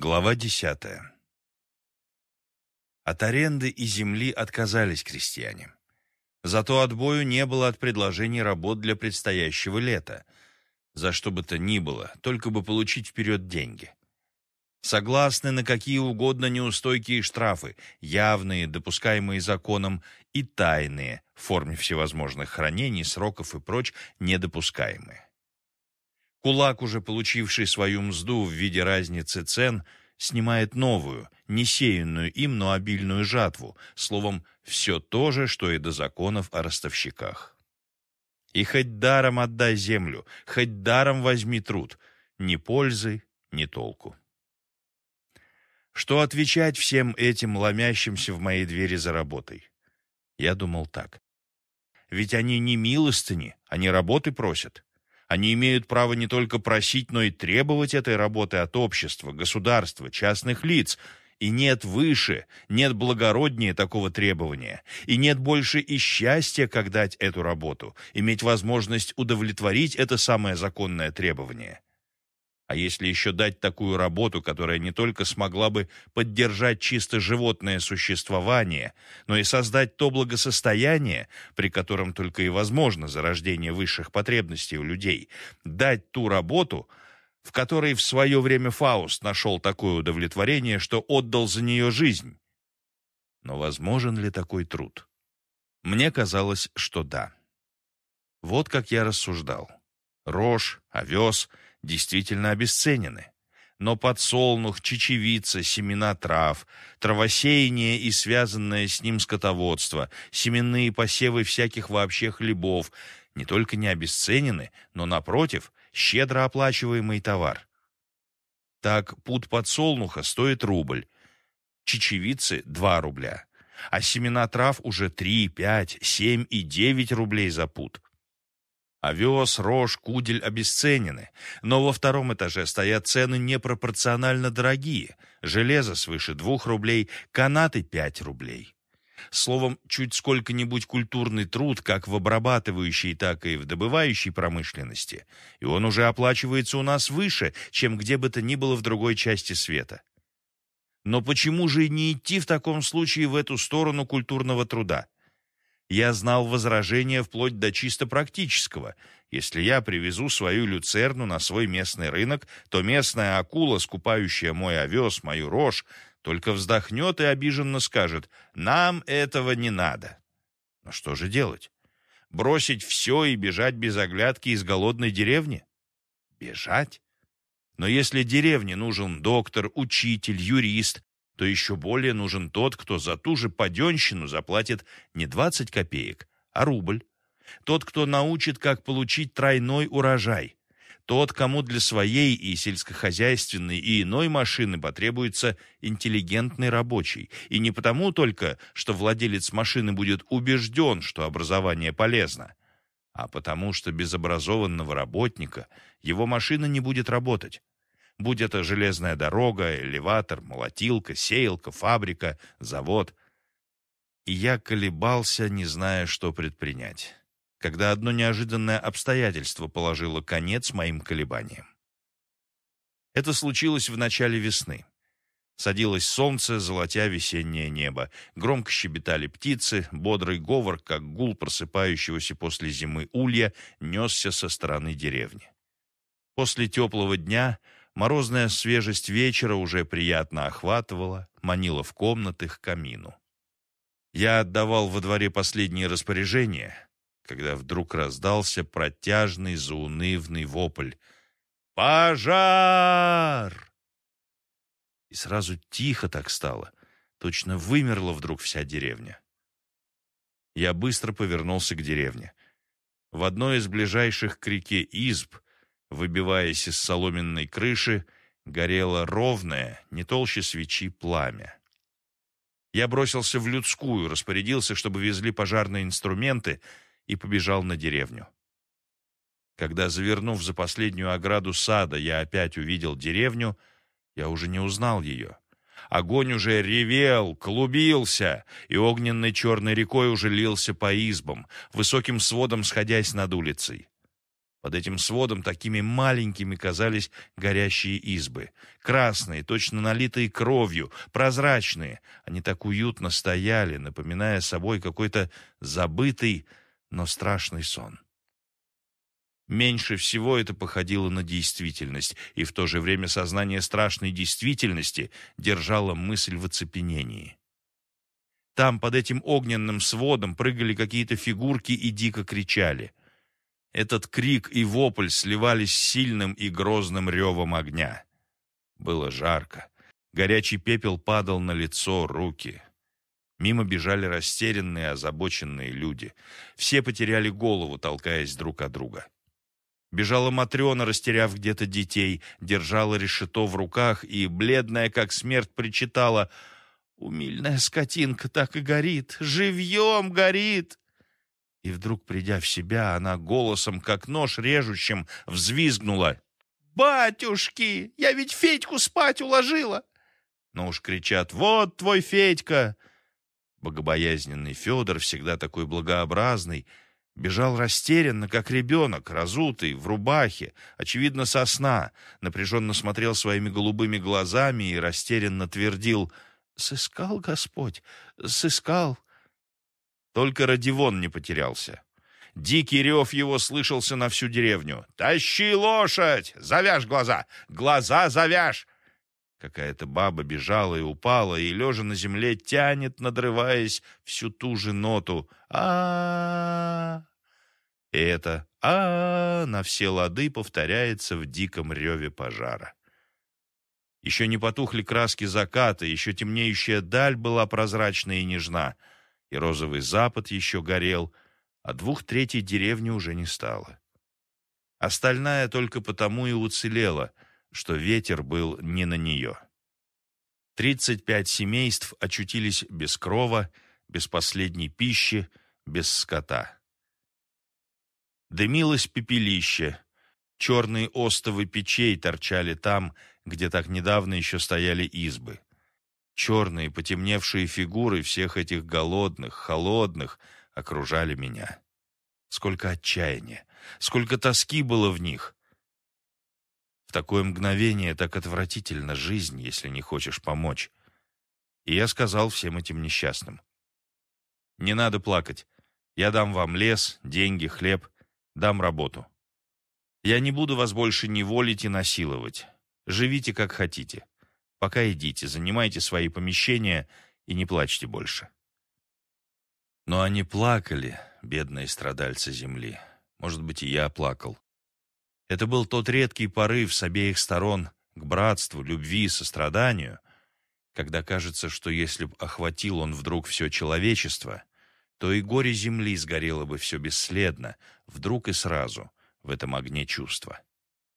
Глава десятая. От аренды и земли отказались крестьяне. Зато отбою не было от предложений работ для предстоящего лета. За что бы то ни было, только бы получить вперед деньги. Согласны на какие угодно неустойки и штрафы, явные, допускаемые законом, и тайные, в форме всевозможных хранений, сроков и прочь, недопускаемые. Кулак, уже получивший свою мзду в виде разницы цен, снимает новую, не сеянную им, но обильную жатву, словом, все то же, что и до законов о ростовщиках. И хоть даром отдай землю, хоть даром возьми труд, ни пользы, ни толку. Что отвечать всем этим ломящимся в моей двери за работой? Я думал так. Ведь они не милостыни, они работы просят. Они имеют право не только просить, но и требовать этой работы от общества, государства, частных лиц. И нет выше, нет благороднее такого требования. И нет больше и счастья, как дать эту работу, иметь возможность удовлетворить это самое законное требование. А если еще дать такую работу, которая не только смогла бы поддержать чисто животное существование, но и создать то благосостояние, при котором только и возможно зарождение высших потребностей у людей, дать ту работу, в которой в свое время Фауст нашел такое удовлетворение, что отдал за нее жизнь. Но возможен ли такой труд? Мне казалось, что да. Вот как я рассуждал. Рожь, овес — действительно обесценены. Но подсолнух, чечевица, семена трав, травосеяние и связанное с ним скотоводство, семенные посевы всяких вообще хлебов не только не обесценены, но, напротив, щедро оплачиваемый товар. Так пуд подсолнуха стоит рубль, чечевицы – 2 рубля, а семена трав уже 3, 5, 7 и 9 рублей за пуд. Овес, рожь, кудель обесценены, но во втором этаже стоят цены непропорционально дорогие. Железо свыше двух рублей, канаты пять рублей. Словом, чуть сколько-нибудь культурный труд, как в обрабатывающей, так и в добывающей промышленности, и он уже оплачивается у нас выше, чем где бы то ни было в другой части света. Но почему же не идти в таком случае в эту сторону культурного труда? Я знал возражения вплоть до чисто практического. Если я привезу свою люцерну на свой местный рынок, то местная акула, скупающая мой овес, мою рожь, только вздохнет и обиженно скажет «Нам этого не надо». Но что же делать? Бросить все и бежать без оглядки из голодной деревни? Бежать? Но если деревне нужен доктор, учитель, юрист, то еще более нужен тот, кто за ту же паденщину заплатит не 20 копеек, а рубль. Тот, кто научит, как получить тройной урожай. Тот, кому для своей и сельскохозяйственной, и иной машины потребуется интеллигентный рабочий. И не потому только, что владелец машины будет убежден, что образование полезно, а потому что без образованного работника его машина не будет работать будь это железная дорога, элеватор, молотилка, сеялка, фабрика, завод. И я колебался, не зная, что предпринять, когда одно неожиданное обстоятельство положило конец моим колебаниям. Это случилось в начале весны. Садилось солнце, золотя весеннее небо. Громко щебетали птицы, бодрый говор, как гул просыпающегося после зимы улья, несся со стороны деревни. После теплого дня Морозная свежесть вечера уже приятно охватывала, манила в комнаты к камину. Я отдавал во дворе последние распоряжения, когда вдруг раздался протяжный заунывный вопль «Пожар!» И сразу тихо так стало, точно вымерла вдруг вся деревня. Я быстро повернулся к деревне. В одной из ближайших к реке изб — Выбиваясь из соломенной крыши, горело ровное, не толще свечи, пламя. Я бросился в людскую, распорядился, чтобы везли пожарные инструменты, и побежал на деревню. Когда, завернув за последнюю ограду сада, я опять увидел деревню, я уже не узнал ее. Огонь уже ревел, клубился, и огненной черной рекой уже лился по избам, высоким сводом сходясь над улицей. Под этим сводом такими маленькими казались горящие избы. Красные, точно налитые кровью, прозрачные. Они так уютно стояли, напоминая собой какой-то забытый, но страшный сон. Меньше всего это походило на действительность, и в то же время сознание страшной действительности держало мысль в оцепенении. Там, под этим огненным сводом, прыгали какие-то фигурки и дико кричали. Этот крик и вопль сливались с сильным и грозным ревом огня. Было жарко. Горячий пепел падал на лицо, руки. Мимо бежали растерянные, озабоченные люди. Все потеряли голову, толкаясь друг от друга. Бежала Матрена, растеряв где-то детей, держала решето в руках и, бледная как смерть, причитала «Умильная скотинка так и горит, живьем горит!» И вдруг, придя в себя, она голосом, как нож режущим, взвизгнула «Батюшки, я ведь Федьку спать уложила!» Но уж кричат «Вот твой Федька!» Богобоязненный Федор, всегда такой благообразный, Бежал растерянно, как ребенок, разутый, в рубахе, очевидно, со сна, напряженно смотрел своими голубыми глазами и растерянно твердил «Сыскал Господь, сыскал». Только Родивон не потерялся. Дикий рев его слышался на всю деревню. «Тащи лошадь! Завяжь глаза! Глаза завяжь!» Какая-то баба бежала и упала, и, лежа на земле, тянет, надрываясь, всю ту же ноту. а И это а на все лады повторяется в диком реве пожара. Еще не потухли краски заката, еще темнеющая даль была прозрачна и нежна, и розовый запад еще горел, а двух третей деревни уже не стало. Остальная только потому и уцелела — что ветер был не на нее. Тридцать пять семейств очутились без крова, без последней пищи, без скота. Дымилось пепелище, черные остовы печей торчали там, где так недавно еще стояли избы. Черные потемневшие фигуры всех этих голодных, холодных окружали меня. Сколько отчаяния, сколько тоски было в них. В такое мгновение так отвратительно жизнь, если не хочешь помочь. И я сказал всем этим несчастным. Не надо плакать. Я дам вам лес, деньги, хлеб, дам работу. Я не буду вас больше неволить и насиловать. Живите как хотите. Пока идите, занимайте свои помещения и не плачьте больше. Но они плакали, бедные страдальцы земли. Может быть, и я плакал. Это был тот редкий порыв с обеих сторон к братству, любви и состраданию, когда кажется, что если б охватил он вдруг все человечество, то и горе земли сгорело бы все бесследно, вдруг и сразу, в этом огне чувства.